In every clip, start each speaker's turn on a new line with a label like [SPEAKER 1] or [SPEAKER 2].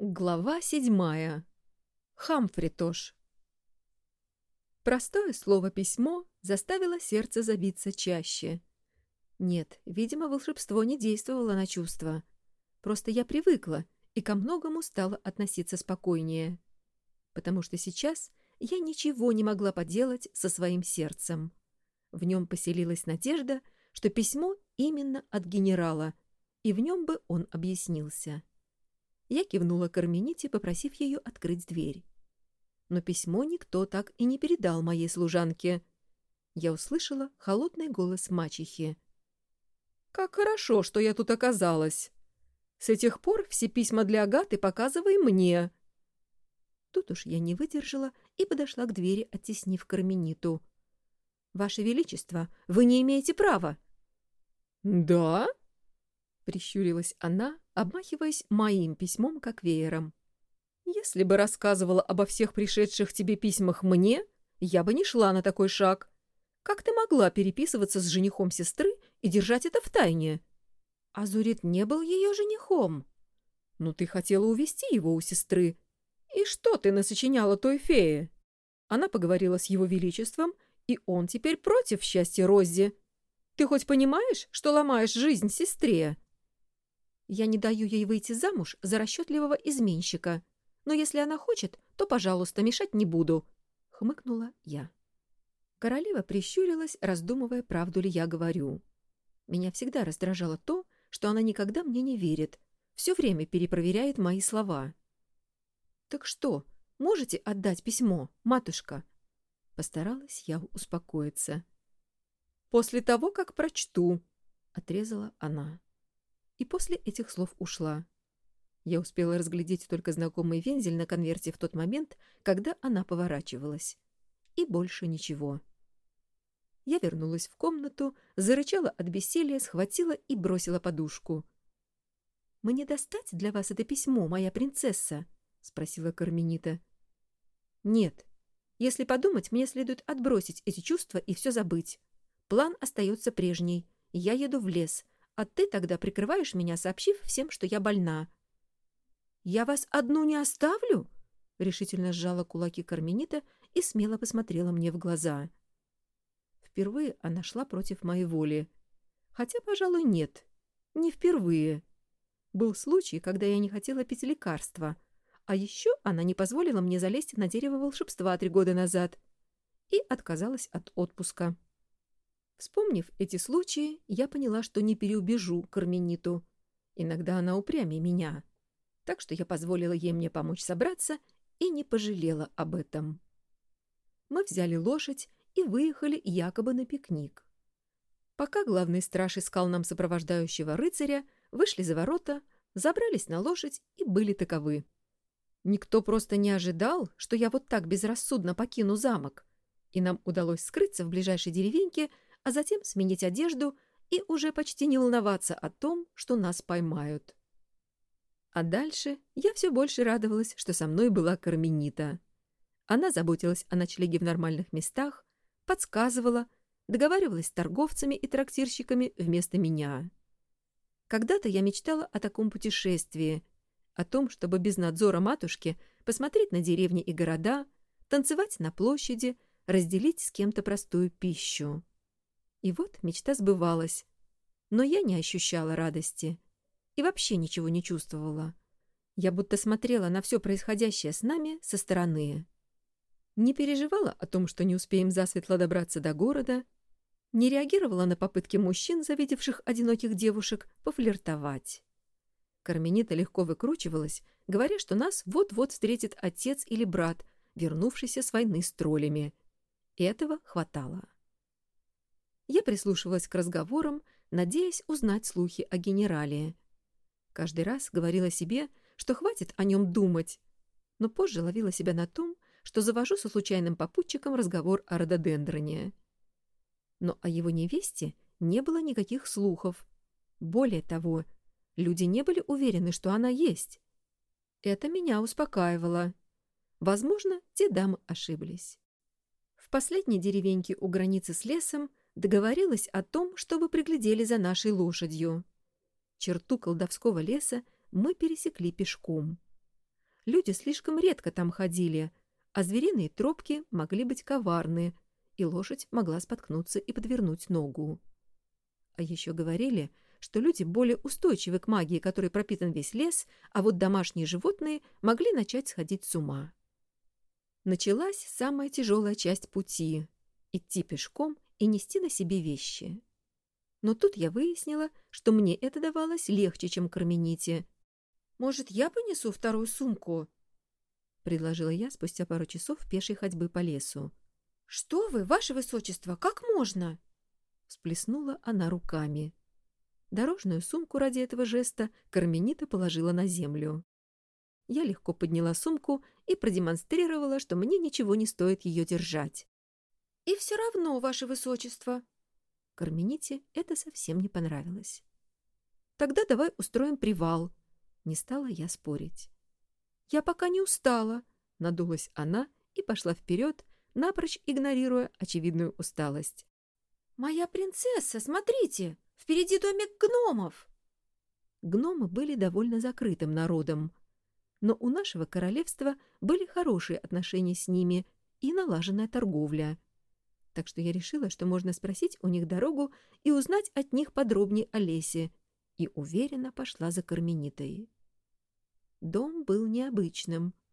[SPEAKER 1] Глава седьмая. Хамфритош. Простое слово «письмо» заставило сердце забиться чаще. Нет, видимо, волшебство не действовало на чувства. Просто я привыкла и ко многому стала относиться спокойнее. Потому что сейчас я ничего не могла поделать со своим сердцем. В нем поселилась надежда, что письмо именно от генерала, и в нем бы он объяснился. Я кивнула Кармените, попросив ее открыть дверь. Но письмо никто так и не передал моей служанке. Я услышала холодный голос мачехи. «Как хорошо, что я тут оказалась! С этих пор все письма для Агаты показывай мне!» Тут уж я не выдержала и подошла к двери, оттеснив Кармениту. «Ваше Величество, вы не имеете права!» «Да?» — прищурилась она, обмахиваясь моим письмом как веером. «Если бы рассказывала обо всех пришедших тебе письмах мне, я бы не шла на такой шаг. Как ты могла переписываться с женихом сестры и держать это в тайне?» Азурит не был ее женихом. «Ну, ты хотела увести его у сестры. И что ты насочиняла той фее?» Она поговорила с его величеством, и он теперь против счастья Роззи. Ты хоть понимаешь, что ломаешь жизнь сестре?» Я не даю ей выйти замуж за расчетливого изменщика. Но если она хочет, то, пожалуйста, мешать не буду», — хмыкнула я. Королева прищурилась, раздумывая, правду ли я говорю. Меня всегда раздражало то, что она никогда мне не верит, все время перепроверяет мои слова. «Так что, можете отдать письмо, матушка?» Постаралась я успокоиться. «После того, как прочту», — отрезала она и после этих слов ушла. Я успела разглядеть только знакомый вензель на конверте в тот момент, когда она поворачивалась. И больше ничего. Я вернулась в комнату, зарычала от бессилия, схватила и бросила подушку. «Мне достать для вас это письмо, моя принцесса?» — спросила Карменита. «Нет. Если подумать, мне следует отбросить эти чувства и все забыть. План остается прежний. Я еду в лес, а ты тогда прикрываешь меня, сообщив всем, что я больна. «Я вас одну не оставлю?» — решительно сжала кулаки Карменита и смело посмотрела мне в глаза. Впервые она шла против моей воли. Хотя, пожалуй, нет. Не впервые. Был случай, когда я не хотела пить лекарства, а еще она не позволила мне залезть на дерево волшебства три года назад и отказалась от отпуска. Вспомнив эти случаи, я поняла, что не переубежу Кармениту. Иногда она упрямее меня. Так что я позволила ей мне помочь собраться и не пожалела об этом. Мы взяли лошадь и выехали якобы на пикник. Пока главный страж искал нам сопровождающего рыцаря, вышли за ворота, забрались на лошадь и были таковы. Никто просто не ожидал, что я вот так безрассудно покину замок, и нам удалось скрыться в ближайшей деревеньке, а затем сменить одежду и уже почти не волноваться о том, что нас поймают. А дальше я все больше радовалась, что со мной была Карменита. Она заботилась о ночлеге в нормальных местах, подсказывала, договаривалась с торговцами и трактирщиками вместо меня. Когда-то я мечтала о таком путешествии, о том, чтобы без надзора матушки посмотреть на деревни и города, танцевать на площади, разделить с кем-то простую пищу. И вот мечта сбывалась. Но я не ощущала радости. И вообще ничего не чувствовала. Я будто смотрела на все происходящее с нами со стороны. Не переживала о том, что не успеем засветло добраться до города, не реагировала на попытки мужчин, завидевших одиноких девушек, пофлиртовать. Карменита легко выкручивалась, говоря, что нас вот-вот встретит отец или брат, вернувшийся с войны с троллями. Этого хватало. Я прислушивалась к разговорам, надеясь узнать слухи о генерале. Каждый раз говорила себе, что хватит о нем думать, но позже ловила себя на том, что завожу со случайным попутчиком разговор о рододендроне. Но о его невесте не было никаких слухов. Более того, люди не были уверены, что она есть. Это меня успокаивало. Возможно, те дамы ошиблись. В последней деревеньке у границы с лесом договорилась о том, чтобы приглядели за нашей лошадью. Черту колдовского леса мы пересекли пешком. Люди слишком редко там ходили, а звериные тропки могли быть коварны, и лошадь могла споткнуться и подвернуть ногу. А еще говорили, что люди более устойчивы к магии, которой пропитан весь лес, а вот домашние животные могли начать сходить с ума. Началась самая тяжелая часть пути — идти пешком и нести на себе вещи. Но тут я выяснила, что мне это давалось легче, чем Кармените. «Может, я понесу вторую сумку?» — предложила я спустя пару часов пешей ходьбы по лесу. «Что вы, ваше высочество, как можно?» Всплеснула она руками. Дорожную сумку ради этого жеста Карменита положила на землю. Я легко подняла сумку и продемонстрировала, что мне ничего не стоит ее держать. «И все равно, ваше высочество!» Кармените это совсем не понравилось. «Тогда давай устроим привал», — не стала я спорить. «Я пока не устала», — надулась она и пошла вперед, напрочь игнорируя очевидную усталость. «Моя принцесса, смотрите! Впереди домик гномов!» Гномы были довольно закрытым народом, но у нашего королевства были хорошие отношения с ними и налаженная торговля. Так что я решила, что можно спросить у них дорогу и узнать от них подробнее о лесе, и уверенно пошла за Карменитой. Дом был необычным —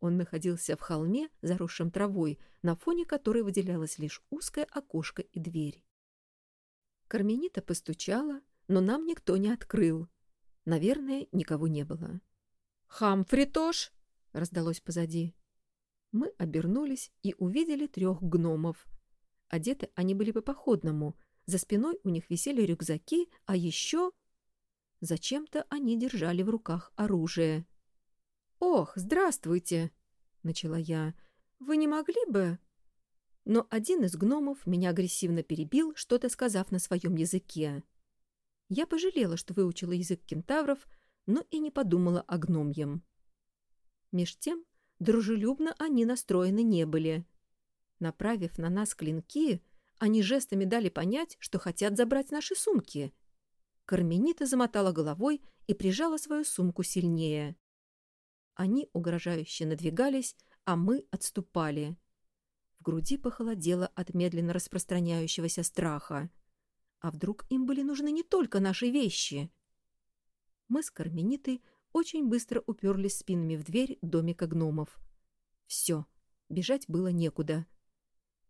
[SPEAKER 1] он находился в холме, заросшем травой, на фоне которой выделялось лишь узкое окошко и дверь. Карменита постучала, но нам никто не открыл. Наверное, никого не было. «Хамфритош!» — раздалось позади. Мы обернулись и увидели трех гномов. Одеты они были по-походному. За спиной у них висели рюкзаки, а еще... Зачем-то они держали в руках оружие. «Ох, здравствуйте!» — начала я. «Вы не могли бы...» Но один из гномов меня агрессивно перебил, что-то сказав на своем языке. Я пожалела, что выучила язык кентавров, но и не подумала о гномьем. Меж тем, дружелюбно они настроены не были. Направив на нас клинки, они жестами дали понять, что хотят забрать наши сумки. Карменита замотала головой и прижала свою сумку сильнее. Они угрожающе надвигались, а мы отступали. В груди похолодело от медленно распространяющегося страха. А вдруг им были нужны не только наши вещи? Мы с Карменитой очень быстро уперлись спинами в дверь домика гномов. Все, бежать было некуда.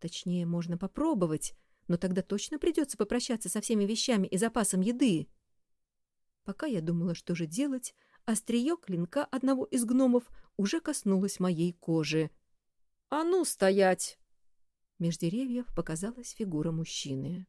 [SPEAKER 1] Точнее, можно попробовать, но тогда точно придется попрощаться со всеми вещами и запасом еды. Пока я думала, что же делать, Острие клинка одного из гномов уже коснулось моей кожи. «А ну, стоять!» Меж деревьев показалась фигура мужчины.